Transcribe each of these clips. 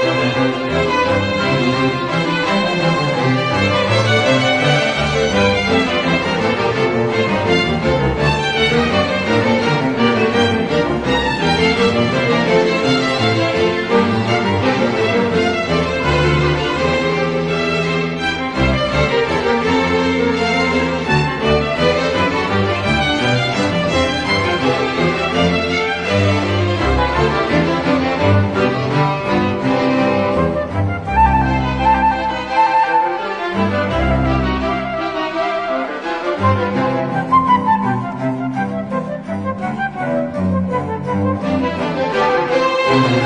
Música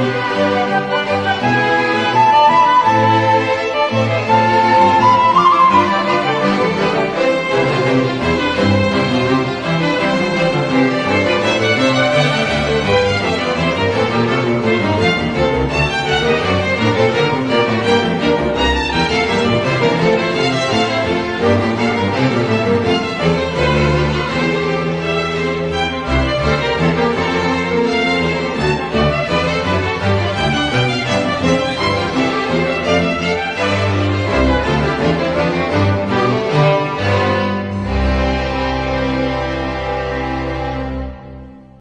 Thank